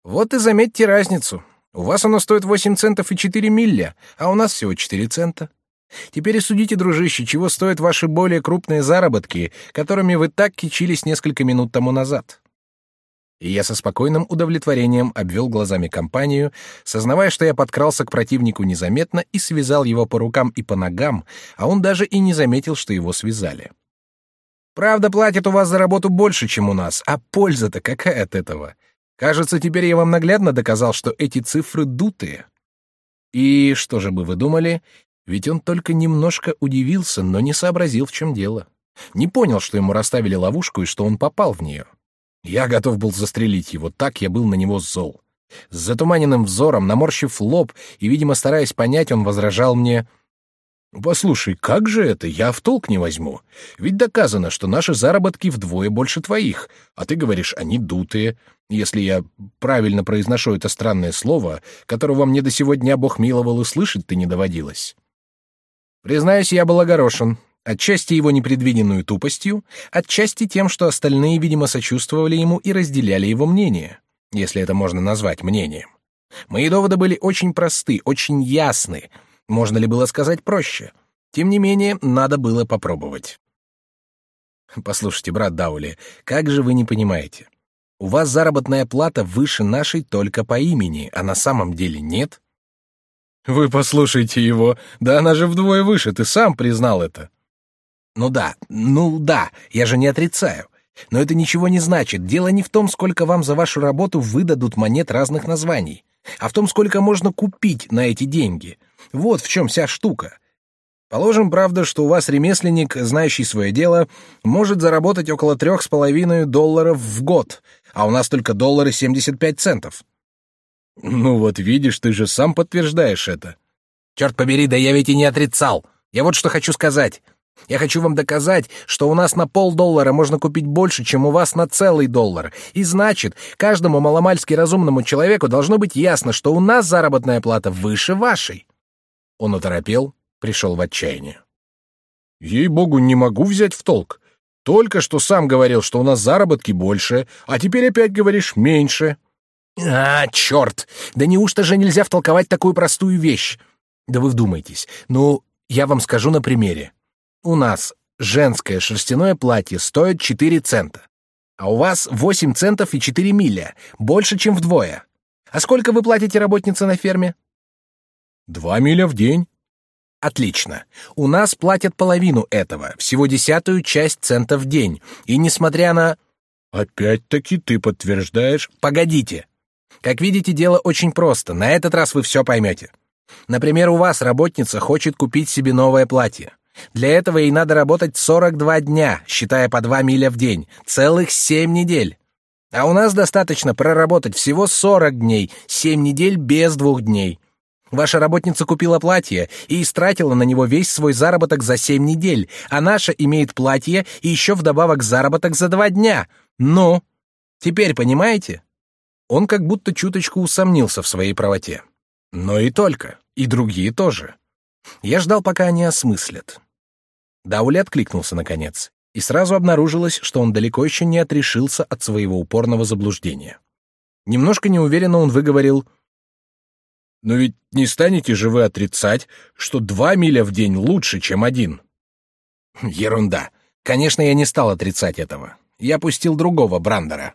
Вот и заметьте разницу. У вас оно стоит восемь центов и четыре милля, а у нас всего четыре цента. Теперь и судите, дружище, чего стоят ваши более крупные заработки, которыми вы так кичились несколько минут тому назад и я со спокойным удовлетворением обвел глазами компанию, сознавая, что я подкрался к противнику незаметно и связал его по рукам и по ногам, а он даже и не заметил, что его связали. Правда, платят у вас за работу больше, чем у нас, а польза-то какая от этого? Кажется, теперь я вам наглядно доказал, что эти цифры дутые. И что же бы вы думали? Ведь он только немножко удивился, но не сообразил, в чем дело. Не понял, что ему расставили ловушку и что он попал в нее. Я готов был застрелить его, так я был на него зол. С затуманенным взором, наморщив лоб и, видимо, стараясь понять, он возражал мне... «Послушай, как же это? Я в толк не возьму. Ведь доказано, что наши заработки вдвое больше твоих, а ты говоришь, они дутые. Если я правильно произношу это странное слово, которого мне до сего дня Бог миловал и слышать ты не доводилось». Признаюсь, я был огорошен. Отчасти его непредвиденную тупостью, отчасти тем, что остальные, видимо, сочувствовали ему и разделяли его мнение, если это можно назвать мнением. Мои доводы были очень просты, очень ясны. Можно ли было сказать проще? Тем не менее, надо было попробовать. Послушайте, брат Даули, как же вы не понимаете? У вас заработная плата выше нашей только по имени, а на самом деле нет. Вы послушайте его, да она же вдвое выше, ты сам признал это. Ну да, ну да, я же не отрицаю. Но это ничего не значит. Дело не в том, сколько вам за вашу работу выдадут монет разных названий, а в том, сколько можно купить на эти деньги. Вот в чем вся штука. Положим, правда, что у вас ремесленник, знающий свое дело, может заработать около трех с половиной долларов в год, а у нас только доллары семьдесят пять центов. Ну вот видишь, ты же сам подтверждаешь это. Черт побери, да я ведь и не отрицал. Я вот что хочу сказать. Я хочу вам доказать, что у нас на полдоллара можно купить больше, чем у вас на целый доллар. И значит, каждому маломальски разумному человеку должно быть ясно, что у нас заработная плата выше вашей. Он оторопел, пришел в отчаяние. Ей-богу, не могу взять в толк. Только что сам говорил, что у нас заработки больше, а теперь опять говоришь меньше. А, черт! Да неужто же нельзя втолковать такую простую вещь? Да вы вдумайтесь. Ну, я вам скажу на примере. У нас женское шерстяное платье стоит 4 цента, а у вас 8 центов и 4 миля, больше, чем вдвое. А сколько вы платите работнице на ферме? Два миля в день. Отлично. У нас платят половину этого, всего десятую часть цента в день. И несмотря на... Опять-таки ты подтверждаешь... Погодите. Как видите, дело очень просто. На этот раз вы все поймете. Например, у вас работница хочет купить себе новое платье. Для этого ей надо работать 42 дня, считая по 2 миля в день, целых 7 недель. А у нас достаточно проработать всего 40 дней, 7 недель без двух дней. Ваша работница купила платье и истратила на него весь свой заработок за 7 недель, а наша имеет платье и еще вдобавок заработок за 2 дня. Ну, теперь понимаете? Он как будто чуточку усомнился в своей правоте. Но и только, и другие тоже. Я ждал, пока они осмыслят. Даули откликнулся наконец, и сразу обнаружилось, что он далеко еще не отрешился от своего упорного заблуждения. Немножко неуверенно он выговорил «Но ведь не станете же вы отрицать, что два миля в день лучше, чем один?» «Ерунда. Конечно, я не стал отрицать этого. Я пустил другого Брандера».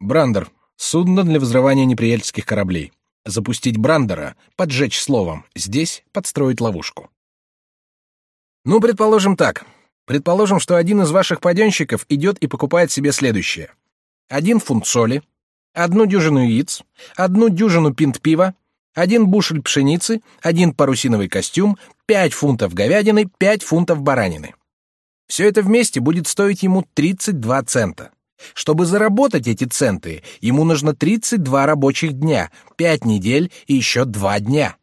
«Брандер. Судно для взрывания неприятельских кораблей. Запустить Брандера, поджечь словом, здесь подстроить ловушку». «Ну, предположим так. Предположим, что один из ваших паденщиков идет и покупает себе следующее. Один фунт соли, одну дюжину яиц, одну дюжину пинт пива, один бушель пшеницы, один парусиновый костюм, пять фунтов говядины, пять фунтов баранины. Все это вместе будет стоить ему 32 цента. Чтобы заработать эти центы, ему нужно 32 рабочих дня, 5 недель и еще 2 дня.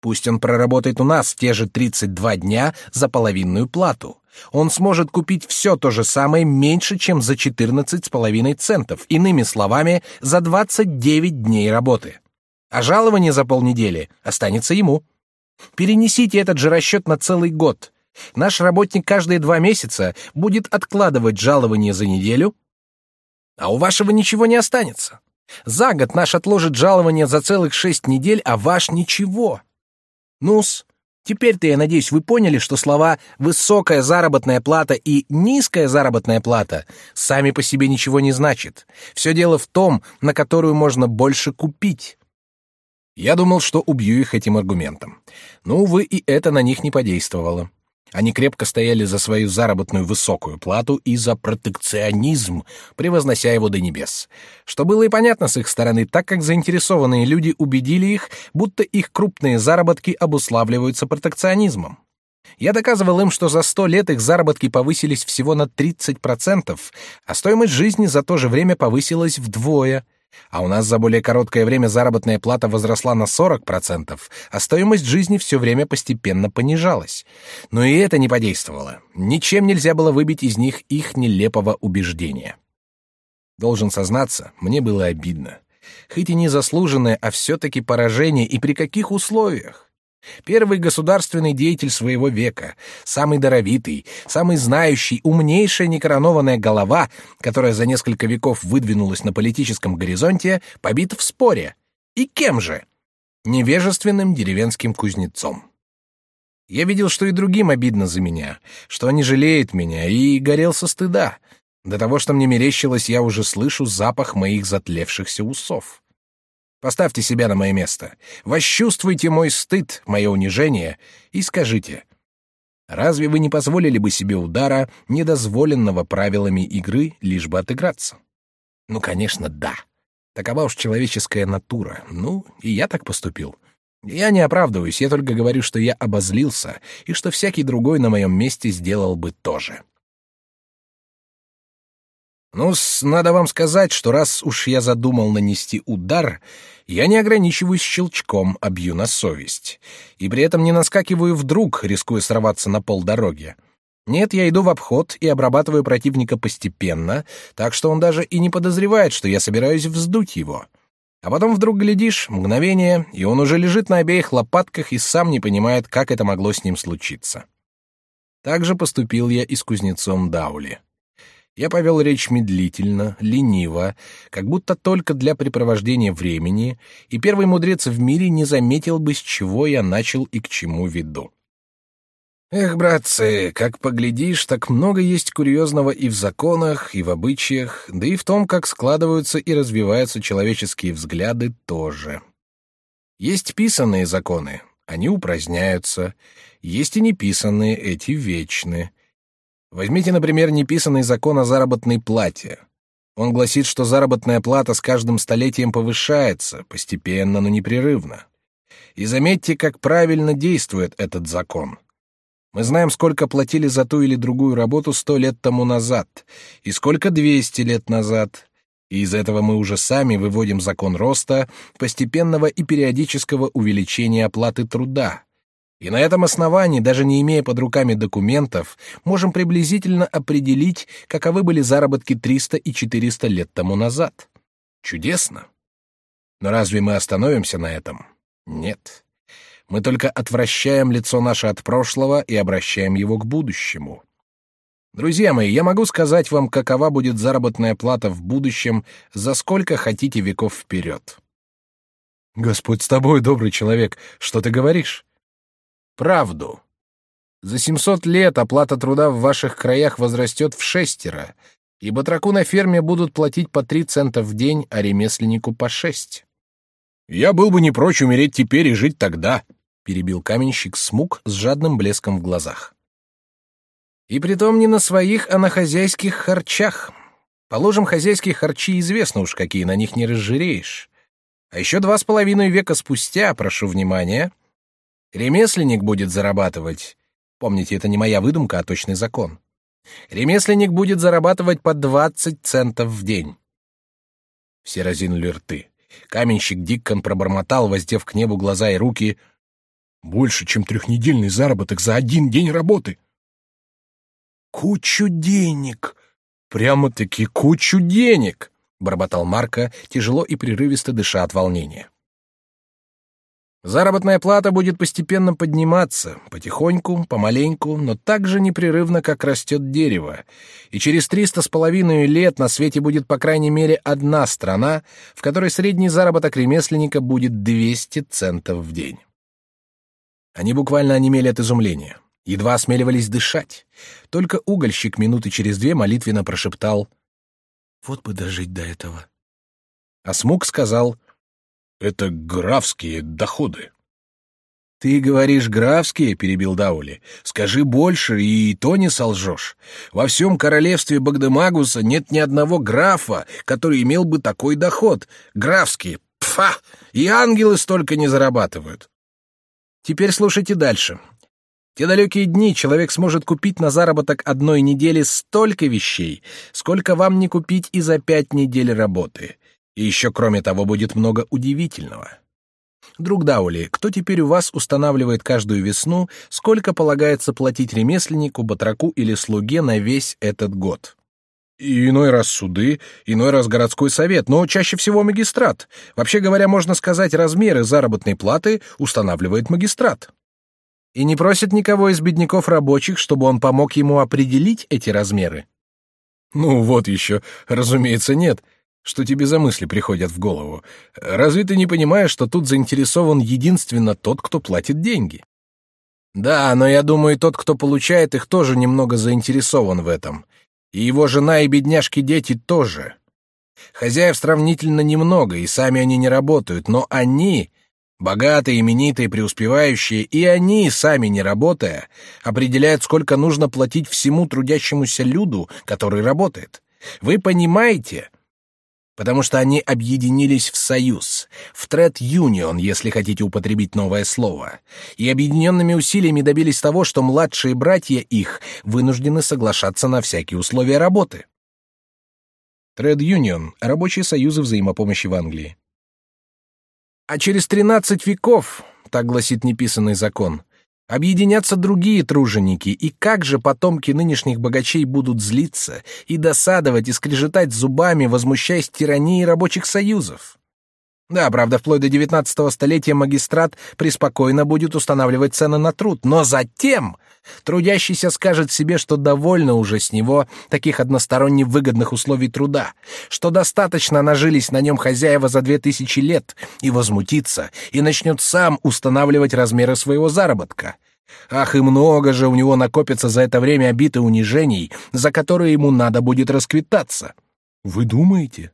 Пусть он проработает у нас те же 32 дня за половинную плату он сможет купить все то же самое меньше, чем за 14,5 центов, иными словами, за 29 дней работы. А жалование за полнедели останется ему. Перенесите этот же расчет на целый год. Наш работник каждые два месяца будет откладывать жалование за неделю, а у вашего ничего не останется. За год наш отложит жалование за целых шесть недель, а ваш ничего. Нус, Теперь-то, я надеюсь, вы поняли, что слова «высокая заработная плата» и «низкая заработная плата» сами по себе ничего не значат. Все дело в том, на которую можно больше купить. Я думал, что убью их этим аргументом. Но, увы, и это на них не подействовало. Они крепко стояли за свою заработную высокую плату и за протекционизм, превознося его до небес. Что было и понятно с их стороны, так как заинтересованные люди убедили их, будто их крупные заработки обуславливаются протекционизмом. Я доказывал им, что за сто лет их заработки повысились всего на 30%, а стоимость жизни за то же время повысилась вдвое — а у нас за более короткое время заработная плата возросла на 40%, а стоимость жизни все время постепенно понижалась. Но и это не подействовало. Ничем нельзя было выбить из них их нелепого убеждения. Должен сознаться, мне было обидно. Хоть и незаслуженное, а все-таки поражение, и при каких условиях? Первый государственный деятель своего века, самый даровитый, самый знающий, умнейшая некоронованная голова, которая за несколько веков выдвинулась на политическом горизонте, побит в споре. И кем же? Невежественным деревенским кузнецом. Я видел, что и другим обидно за меня, что они жалеют меня, и горел со стыда. До того, что мне мерещилось, я уже слышу запах моих затлевшихся усов. Поставьте себя на мое место. Восчувствуйте мой стыд, мое унижение, и скажите, разве вы не позволили бы себе удара, недозволенного правилами игры, лишь бы отыграться? Ну, конечно, да. Такова уж человеческая натура. Ну, и я так поступил. Я не оправдываюсь, я только говорю, что я обозлился, и что всякий другой на моем месте сделал бы то же. Ну, надо вам сказать, что раз уж я задумал нанести удар, я не ограничиваюсь щелчком, а бью на совесть. И при этом не наскакиваю вдруг, рискуя сорваться на полдороги. Нет, я иду в обход и обрабатываю противника постепенно, так что он даже и не подозревает, что я собираюсь вздуть его. А потом вдруг глядишь, мгновение, и он уже лежит на обеих лопатках и сам не понимает, как это могло с ним случиться. Так же поступил я и с кузнецом Даули. Я повел речь медлительно, лениво, как будто только для препровождения времени, и первый мудрец в мире не заметил бы, с чего я начал и к чему веду. Эх, братцы, как поглядишь, так много есть курьезного и в законах, и в обычаях, да и в том, как складываются и развиваются человеческие взгляды тоже. Есть писанные законы, они упраздняются, есть и неписанные, эти вечны. Возьмите, например, неписанный закон о заработной плате. Он гласит, что заработная плата с каждым столетием повышается, постепенно, но непрерывно. И заметьте, как правильно действует этот закон. Мы знаем, сколько платили за ту или другую работу сто лет тому назад, и сколько двести лет назад. И из этого мы уже сами выводим закон роста, постепенного и периодического увеличения оплаты труда. И на этом основании, даже не имея под руками документов, можем приблизительно определить, каковы были заработки 300 и 400 лет тому назад. Чудесно. Но разве мы остановимся на этом? Нет. Мы только отвращаем лицо наше от прошлого и обращаем его к будущему. Друзья мои, я могу сказать вам, какова будет заработная плата в будущем за сколько хотите веков вперед. Господь с тобой, добрый человек, что ты говоришь? Правду. За 700 лет оплата труда в ваших краях возрастет в шестеро, и батраку на ферме будут платить по 3 цента в день, а ремесленнику по 6. Я был бы не прочь умереть теперь и жить тогда, перебил каменщик смуг с жадным блеском в глазах. И притом не на своих, а на хозяйских харчах. Положим, хозяйские харчи известно уж, какие на них не разжиреешь. А еще два с половиной века спустя, прошу внимания, ремесленник будет зарабатывать. Помните, это не моя выдумка, а точный закон. Ремесленник будет зарабатывать по двадцать центов в день. Все разинули рты. Каменщик Диккон пробормотал, воздев к небу глаза и руки. «Больше, чем трехнедельный заработок за один день работы!» Кучу денег! Прямо-таки кучу денег! бормотал Марко, тяжело и прерывисто дыша от волнения. Заработная плата будет постепенно подниматься, потихоньку, помаленьку, но так же непрерывно, как растет дерево. И через триста с половиной лет на свете будет по крайней мере одна страна, в которой средний заработок ремесленника будет 200 центов в день. Они буквально онемели от изумления едва осмеливались дышать. Только угольщик минуты через две молитвенно прошептал «Вот бы дожить до этого». А Смук сказал «Это графские доходы». «Ты говоришь графские?» — перебил Даули. «Скажи больше, и то не солжешь. Во всем королевстве Багдемагуса нет ни одного графа, который имел бы такой доход. Графские! Пфа! И ангелы столько не зарабатывают!» Теперь слушайте дальше те далекие дни человек сможет купить на заработок одной недели столько вещей, сколько вам не купить и за пять недель работы. И еще, кроме того, будет много удивительного. Друг Даули, кто теперь у вас устанавливает каждую весну, сколько полагается платить ремесленнику, батраку или слуге на весь этот год? И иной раз суды, иной раз городской совет, но чаще всего магистрат. Вообще говоря, можно сказать, размеры заработной платы устанавливает магистрат и не просит никого из бедняков рабочих, чтобы он помог ему определить эти размеры? Ну вот еще, разумеется, нет. Что тебе за мысли приходят в голову? Разве ты не понимаешь, что тут заинтересован единственно тот, кто платит деньги? Да, но я думаю, тот, кто получает их, тоже немного заинтересован в этом. И его жена и бедняжки-дети тоже. Хозяев сравнительно немного, и сами они не работают, но они Богатые, именитые, преуспевающие, и они, сами не работая, определяют, сколько нужно платить всему трудящемуся люду, который работает. Вы понимаете? Потому что они объединились в союз, в тред-юнион, если хотите употребить новое слово, и объединенными усилиями добились того, что младшие братья их вынуждены соглашаться на всякие условия работы. Тред-юнион — рабочие союзы взаимопомощи в Англии. А через тринадцать веков, так гласит неписанный закон, объединятся другие труженики, и как же потомки нынешних богачей будут злиться и досадовать и скрежетать зубами, возмущаясь тиранией рабочих союзов? Да, правда, вплоть до девятнадцатого столетия магистрат преспокойно будет устанавливать цены на труд, но затем трудящийся скажет себе, что довольно уже с него таких односторонне выгодных условий труда, что достаточно нажились на нем хозяева за две тысячи лет, и возмутится, и начнет сам устанавливать размеры своего заработка. Ах, и много же у него накопится за это время обид и унижений, за которые ему надо будет расквитаться. Вы думаете?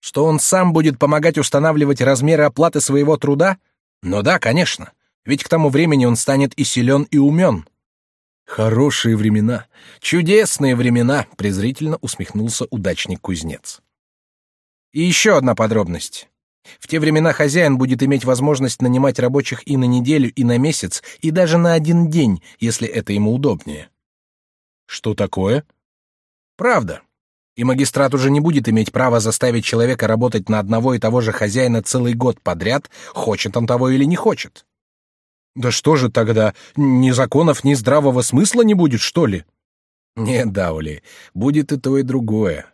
Что он сам будет помогать устанавливать размеры оплаты своего труда? Ну да, конечно. Ведь к тому времени он станет и силен, и умен. Хорошие времена, чудесные времена, презрительно усмехнулся удачник-кузнец. И еще одна подробность. В те времена хозяин будет иметь возможность нанимать рабочих и на неделю, и на месяц, и даже на один день, если это ему удобнее. Что такое? Правда. И магистрат уже не будет иметь права заставить человека работать на одного и того же хозяина целый год подряд, хочет он того или не хочет. Да что же тогда, ни законов, ни здравого смысла не будет, что ли? Нет, Даули, будет и то, и другое.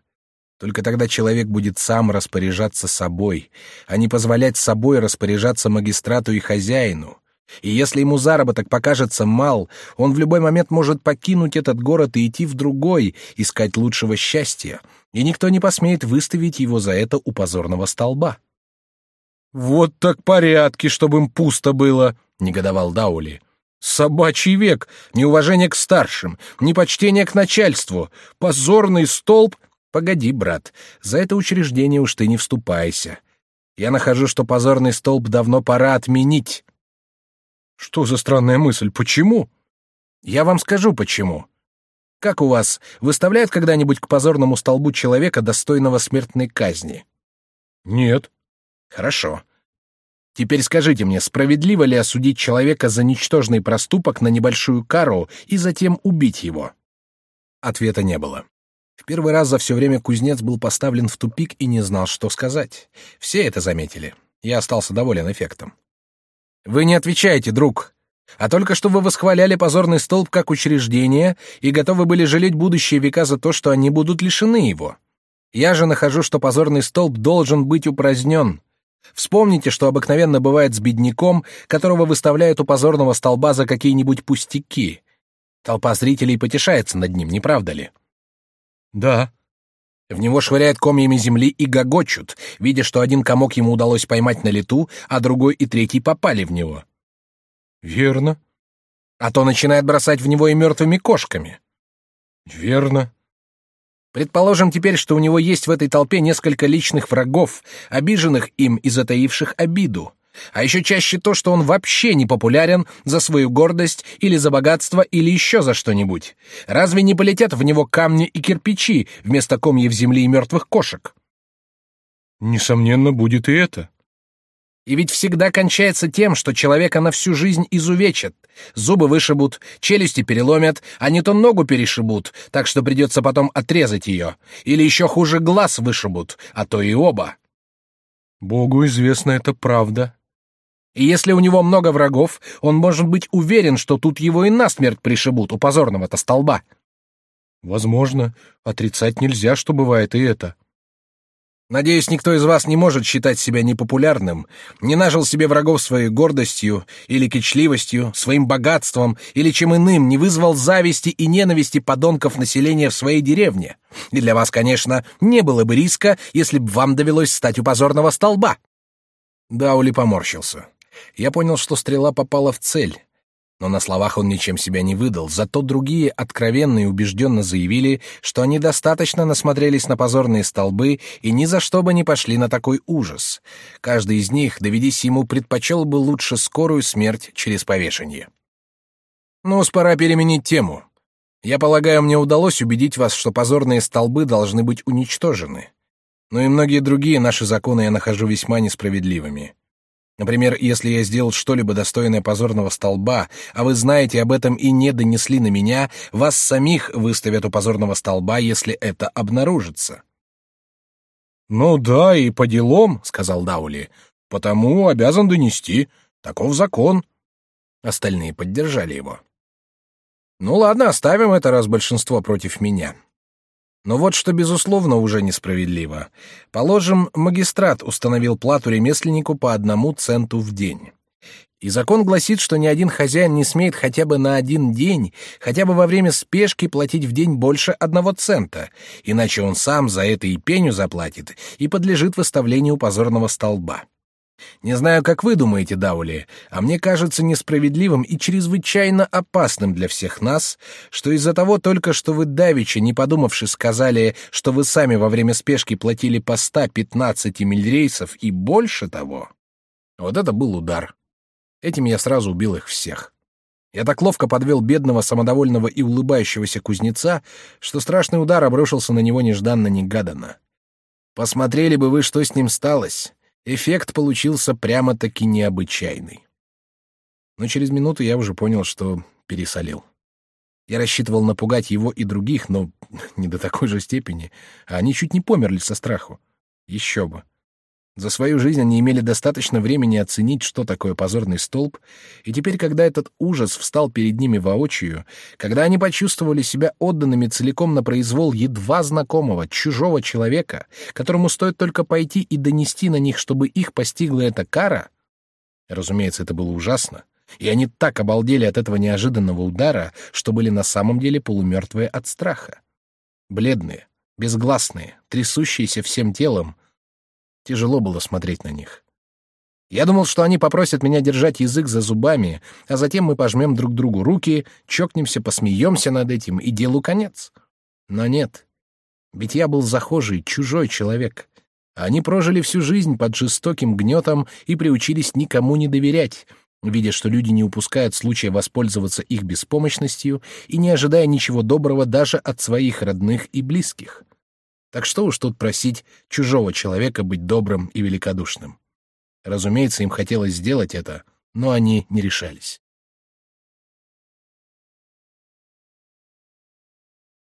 Только тогда человек будет сам распоряжаться собой, а не позволять собой распоряжаться магистрату и хозяину. И если ему заработок покажется мал, он в любой момент может покинуть этот город и идти в другой, искать лучшего счастья, и никто не посмеет выставить его за это у позорного столба. «Вот так порядки, чтобы им пусто было», — негодовал Даули. «Собачий век, неуважение к старшим, непочтение к начальству, позорный столб Погоди, брат, за это учреждение уж ты не вступайся. Я нахожу, что позорный столб давно пора отменить. Что за странная мысль? Почему? Я вам скажу почему. Как у вас, выставляют когда-нибудь к позорному столбу человека, достойного смертной казни? Нет. Хорошо. Теперь скажите мне, справедливо ли осудить человека за ничтожный проступок на небольшую кару и затем убить его? Ответа не было. В первый раз за все время кузнец был поставлен в тупик и не знал, что сказать. Все это заметили. Я остался доволен эффектом. «Вы не отвечаете, друг. А только что вы восхваляли позорный столб как учреждение и готовы были жалеть будущие века за то, что они будут лишены его. Я же нахожу, что позорный столб должен быть упразднен. Вспомните, что обыкновенно бывает с бедняком, которого выставляют у позорного столба за какие-нибудь пустяки. Толпа зрителей потешается над ним, не правда ли? Да. В него швыряют комьями земли и гогочут, видя, что один комок ему удалось поймать на лету, а другой и третий попали в него. Верно. А то начинает бросать в него и мертвыми кошками. Верно. Предположим теперь, что у него есть в этой толпе несколько личных врагов, обиженных им и затаивших обиду. А еще чаще то, что он вообще не популярен за свою гордость или за богатство или еще за что-нибудь. Разве не полетят в него камни и кирпичи вместо комьев земли и мертвых кошек? Несомненно, будет и это. И ведь всегда кончается тем, что человека на всю жизнь изувечат. Зубы вышибут, челюсти переломят, а не то ногу перешибут, так что придется потом отрезать ее. Или еще хуже глаз вышибут, а то и оба. Богу известно это правда, и если у него много врагов, он может быть уверен, что тут его и насмерть пришибут у позорного-то столба. Возможно, отрицать нельзя, что бывает и это. Надеюсь, никто из вас не может считать себя непопулярным, не нажил себе врагов своей гордостью или кичливостью, своим богатством или чем иным, не вызвал зависти и ненависти подонков населения в своей деревне. И для вас, конечно, не было бы риска, если бы вам довелось стать у позорного столба. Даули поморщился. Я понял, что стрела попала в цель. Но на словах он ничем себя не выдал, зато другие откровенно и убежденно заявили, что они достаточно насмотрелись на позорные столбы и ни за что бы не пошли на такой ужас. Каждый из них, доведись ему, предпочел бы лучше скорую смерть через повешение. Ну, пора переменить тему. Я полагаю, мне удалось убедить вас, что позорные столбы должны быть уничтожены. Но и многие другие наши законы я нахожу весьма несправедливыми. Например, если я сделал что-либо достойное позорного столба, а вы знаете об этом и не донесли на меня, вас самих выставят у позорного столба, если это обнаружится. Ну да, и по делам, сказал Даули. Потому обязан донести. Таков закон. Остальные поддержали его. Ну ладно, оставим это, раз большинство против меня. Но вот что, безусловно, уже несправедливо. Положим, магистрат установил плату ремесленнику по одному центу в день. И закон гласит, что ни один хозяин не смеет хотя бы на один день, хотя бы во время спешки платить в день больше одного цента, иначе он сам за это и пеню заплатит и подлежит выставлению позорного столба. Не знаю, как вы думаете, Даули, а мне кажется несправедливым и чрезвычайно опасным для всех нас, что из-за того только, что вы давеча, не подумавши, сказали, что вы сами во время спешки платили по 115 миль рейсов и больше того. Вот это был удар. Этим я сразу убил их всех. Я так ловко подвел бедного, самодовольного и улыбающегося кузнеца, что страшный удар обрушился на него нежданно-негаданно. Посмотрели бы вы, что с ним сталось. Эффект получился прямо-таки необычайный. Но через минуту я уже понял, что пересолил. Я рассчитывал напугать его и других, но не до такой же степени, а они чуть не померли со страху. Еще бы. За свою жизнь они имели достаточно времени оценить, что такое позорный столб, и теперь, когда этот ужас встал перед ними воочию, когда они почувствовали себя отданными целиком на произвол едва знакомого, чужого человека, которому стоит только пойти и донести на них, чтобы их постигла эта кара, разумеется, это было ужасно, и они так обалдели от этого неожиданного удара, что были на самом деле полумертвые от страха. Бледные, безгласные, трясущиеся всем телом, Тяжело было смотреть на них. Я думал, что они попросят меня держать язык за зубами, а затем мы пожмем друг другу руки, чокнемся, посмеемся над этим, и делу конец. Но нет. Ведь я был захожий, чужой человек. Они прожили всю жизнь под жестоким гнетом и приучились никому не доверять, видя, что люди не упускают случая воспользоваться их беспомощностью и не ожидая ничего доброго даже от своих родных и близких. Так что уж тут просить чужого человека быть добрым и великодушным. Разумеется, им хотелось сделать это, но они не решались.